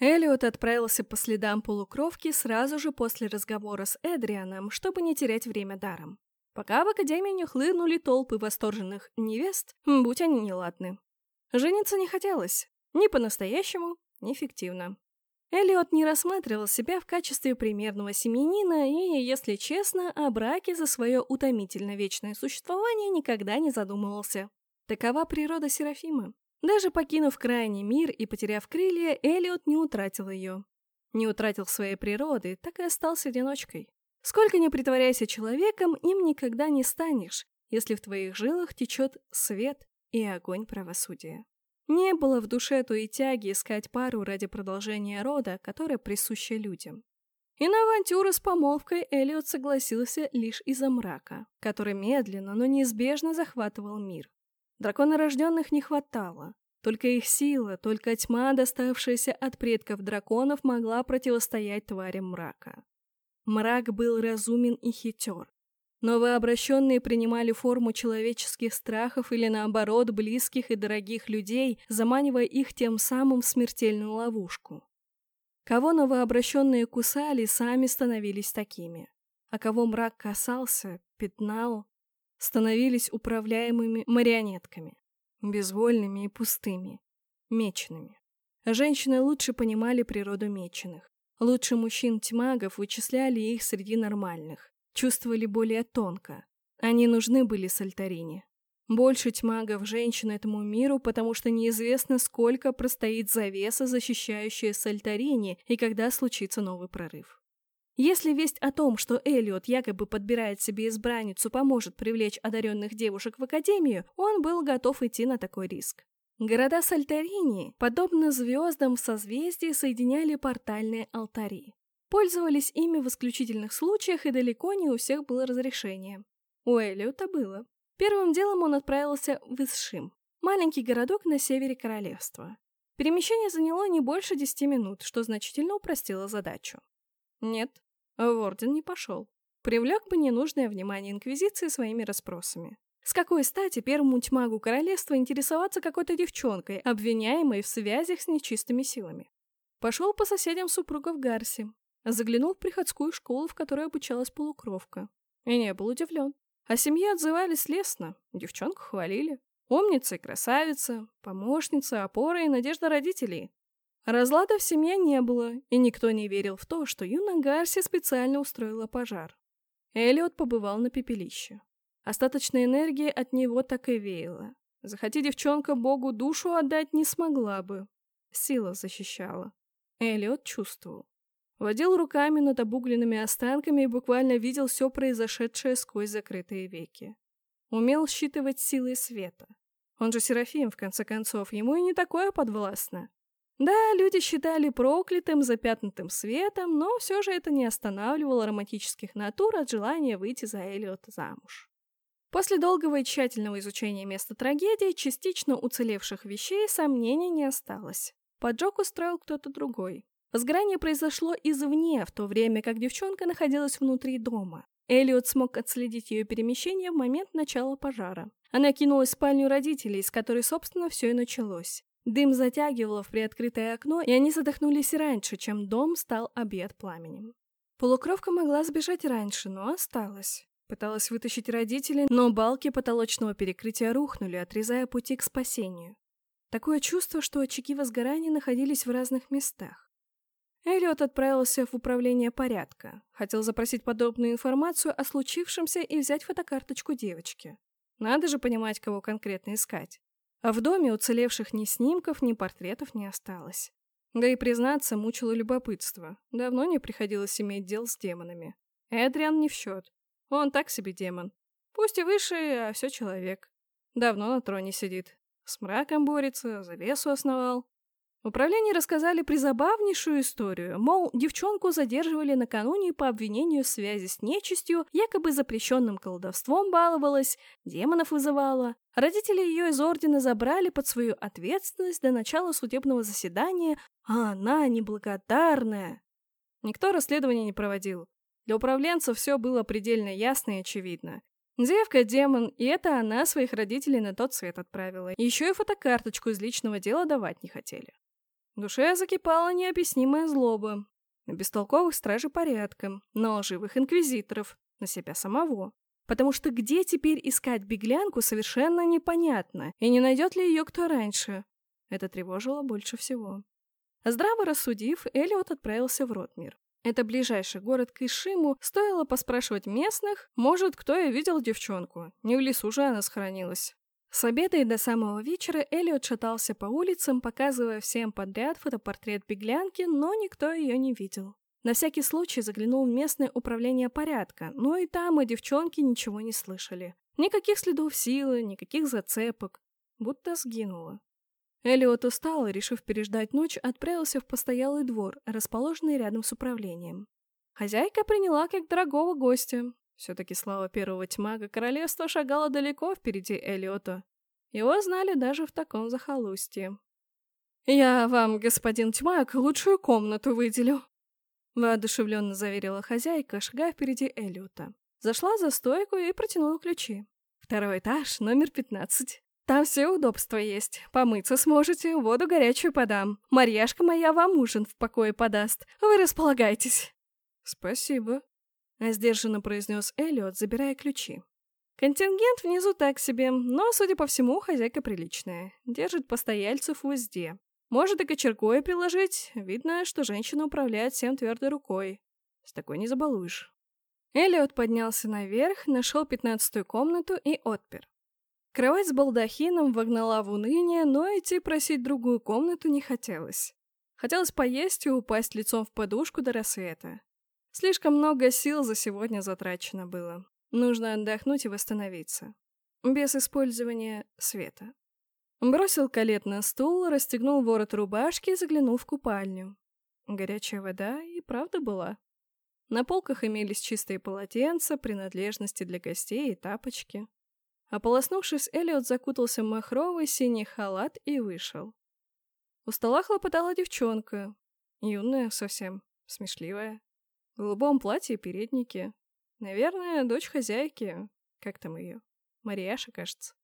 Элliот отправился по следам полукровки сразу же после разговора с Эдрианом, чтобы не терять время даром. Пока в Академии не хлынули толпы восторженных невест, будь они неладны. Жениться не хотелось. Ни по-настоящему, ни фиктивно. Эллиот не рассматривал себя в качестве примерного семьянина и, если честно, о браке за свое утомительно вечное существование никогда не задумывался. Такова природа Серафимы. Даже покинув крайний мир и потеряв крылья, Элиот не утратил ее. Не утратил своей природы, так и остался одиночкой. Сколько ни притворяйся человеком, им никогда не станешь, если в твоих жилах течет свет и огонь правосудия. Не было в душе той тяги искать пару ради продолжения рода, которая присуща людям. И на авантюру с помолвкой Элиот согласился лишь из-за мрака, который медленно, но неизбежно захватывал мир. Драконорожденных не хватало. Только их сила, только тьма, доставшаяся от предков драконов, могла противостоять тварям мрака. Мрак был разумен и хитер. Новообращенные принимали форму человеческих страхов или, наоборот, близких и дорогих людей, заманивая их тем самым в смертельную ловушку. Кого новообращенные кусали, сами становились такими. А кого мрак касался, пятнал, становились управляемыми марионетками, безвольными и пустыми, меченными. Женщины лучше понимали природу меченых. Лучше мужчин-тьмагов вычисляли их среди нормальных, чувствовали более тонко. Они нужны были Сальтарине. Больше тьмагов женщин этому миру, потому что неизвестно, сколько простоит завеса, защищающая Сальтарине, и когда случится новый прорыв. Если весть о том, что Элиот якобы подбирает себе избранницу, поможет привлечь одаренных девушек в Академию, он был готов идти на такой риск. Города Сальтерини, подобно звездам в созвездии, соединяли портальные алтари. Пользовались ими в исключительных случаях, и далеко не у всех было разрешение. У Элиота было. Первым делом он отправился в Исшим, маленький городок на севере королевства. Перемещение заняло не больше десяти минут, что значительно упростило задачу. Нет, в орден не пошел. Привлек бы ненужное внимание Инквизиции своими расспросами. С какой стати первому тьмагу королевства интересоваться какой-то девчонкой, обвиняемой в связях с нечистыми силами? Пошел по соседям супругов Гарси, заглянул в приходскую школу, в которой обучалась полукровка. И не был удивлен. О семье отзывались лестно, девчонку хвалили. Умница и красавица, помощница, опора и надежда родителей. Разлада в семье не было, и никто не верил в то, что Юна Гарси специально устроила пожар. Элиот побывал на пепелище. Остаточной энергии от него так и веяло. Захоти девчонка Богу душу отдать не смогла бы. Сила защищала. Элиот чувствовал. Водил руками над обугленными останками и буквально видел все произошедшее сквозь закрытые веки. Умел считывать силы света. Он же Серафим, в конце концов, ему и не такое подвластно. Да, люди считали проклятым, запятнутым светом, но все же это не останавливало романтических натур от желания выйти за Элиота замуж. После долгого и тщательного изучения места трагедии, частично уцелевших вещей, сомнений не осталось. Поджог устроил кто-то другой. Возгорание произошло извне, в то время как девчонка находилась внутри дома. Элиот смог отследить ее перемещение в момент начала пожара. Она кинулась в спальню родителей, с которой, собственно, все и началось. Дым затягивало в приоткрытое окно, и они задохнулись раньше, чем дом стал объят пламенем. Полукровка могла сбежать раньше, но осталась. Пыталась вытащить родителей, но балки потолочного перекрытия рухнули, отрезая пути к спасению. Такое чувство, что очаги возгорания находились в разных местах. Эллиот отправился в управление порядка. Хотел запросить подробную информацию о случившемся и взять фотокарточку девочки. Надо же понимать, кого конкретно искать. А в доме уцелевших ни снимков, ни портретов не осталось. Да и, признаться, мучило любопытство. Давно не приходилось иметь дел с демонами. Эдриан не в счет. Он так себе демон. Пусть и выше, а все человек. Давно на троне сидит. С мраком борется, завесу основал. В управлении рассказали призабавнейшую историю, мол, девчонку задерживали накануне по обвинению в связи с нечистью, якобы запрещенным колдовством баловалась, демонов вызывала. Родители ее из ордена забрали под свою ответственность до начала судебного заседания, а она неблагодарная. Никто расследование не проводил. Для управленцев все было предельно ясно и очевидно. Девка – демон, и это она своих родителей на тот свет отправила. Еще и фотокарточку из личного дела давать не хотели. В душе закипала необъяснимая злоба. На бестолковых стражей порядка, на лживых инквизиторов, на себя самого. Потому что где теперь искать беглянку совершенно непонятно, и не найдет ли ее кто раньше. Это тревожило больше всего. Здраво рассудив, Элиот отправился в Ротмир. Это ближайший город к Ишиму, стоило поспрашивать местных, может, кто и видел девчонку. Не в лесу же она сохранилась. С обеда и до самого вечера Элиот шатался по улицам, показывая всем подряд фотопортрет беглянки, но никто ее не видел. На всякий случай заглянул в местное управление порядка, но и там о девчонке ничего не слышали. Никаких следов силы, никаких зацепок. Будто сгинула. Элиот устал и, решив переждать ночь, отправился в постоялый двор, расположенный рядом с управлением. Хозяйка приняла как дорогого гостя. Все-таки слава первого тьмага королевства шагала далеко впереди Элиота. Его знали даже в таком захолустье. «Я вам, господин тьмак, лучшую комнату выделю», Воодушевленно заверила хозяйка, шагая впереди Эллиота. Зашла за стойку и протянула ключи. Второй этаж, номер пятнадцать. Там все удобства есть. Помыться сможете, воду горячую подам. Марьяшка моя вам ужин в покое подаст. Вы располагайтесь. Спасибо. Сдержанно произнес Эллиот, забирая ключи. Контингент внизу так себе, но, судя по всему, хозяйка приличная. Держит постояльцев в узде. Может и кочергой приложить. Видно, что женщина управляет всем твердой рукой. С такой не забалуешь. Элliot поднялся наверх, нашел пятнадцатую комнату и отпер. Кровать с балдахином вогнала в уныние, но идти просить другую комнату не хотелось. Хотелось поесть и упасть лицом в подушку до рассвета. Слишком много сил за сегодня затрачено было. Нужно отдохнуть и восстановиться. Без использования света. Бросил калет на стул, расстегнул ворот рубашки и заглянул в купальню. Горячая вода и правда была. На полках имелись чистые полотенца, принадлежности для гостей и тапочки. Ополоснувшись, Элliot закутался в махровый синий халат и вышел. У стола хлопотала девчонка. Юная совсем, смешливая. В голубом платье и переднике. Наверное, дочь хозяйки. Как там ее? Марияша, кажется.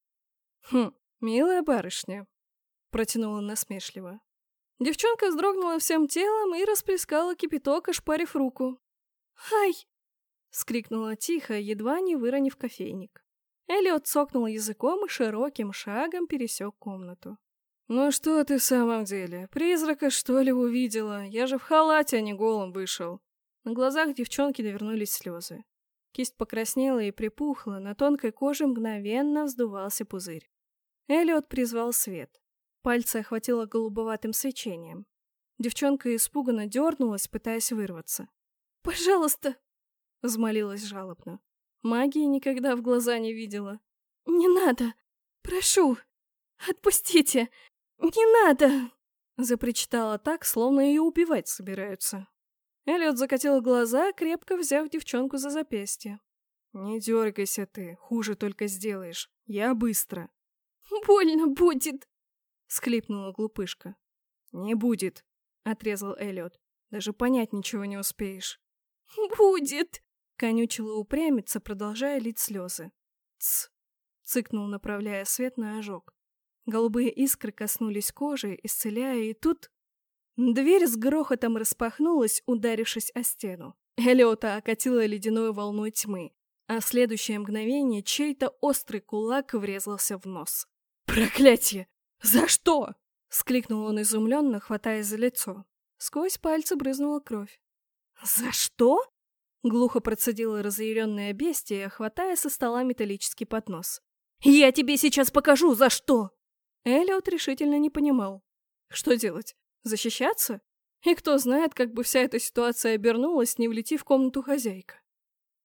Хм, «Милая барышня», — протянула насмешливо. Девчонка вздрогнула всем телом и расплескала кипяток, ошпарив руку. «Ай!» — скрикнула тихо, едва не выронив кофейник. Эллиот цокнул языком и широким шагом пересек комнату. «Ну что ты в самом деле? Призрака, что ли, увидела? Я же в халате, а не голым вышел». На глазах девчонки навернулись слезы. Кисть покраснела и припухла, на тонкой коже мгновенно вздувался пузырь. Эллиот призвал свет. Пальцы охватило голубоватым свечением. Девчонка испуганно дернулась, пытаясь вырваться. «Пожалуйста!» — взмолилась жалобно. Магии никогда в глаза не видела. «Не надо! Прошу! Отпустите! Не надо!» Запричитала так, словно ее убивать собираются. Эллиот закатил глаза, крепко взяв девчонку за запястье. «Не дергайся ты, хуже только сделаешь. Я быстро». «Больно будет!» — склипнула глупышка. «Не будет!» — отрезал Эллиот. «Даже понять ничего не успеешь». «Будет!» — конючила упрямиться, продолжая лить слезы. «Тсс!» — цыкнул, направляя свет на ожог. Голубые искры коснулись кожи, исцеляя, и тут... Дверь с грохотом распахнулась, ударившись о стену. Эллиота окатила ледяной волной тьмы, а в следующее мгновение чей-то острый кулак врезался в нос. «Проклятие! За что?» — скликнул он изумленно, хватаясь за лицо. Сквозь пальцы брызнула кровь. «За что?» — глухо процедила разъяренное бестия, хватая со стола металлический поднос. «Я тебе сейчас покажу, за что!» Эллиот решительно не понимал. Что делать? Защищаться? И кто знает, как бы вся эта ситуация обернулась, не влетив в комнату хозяйка.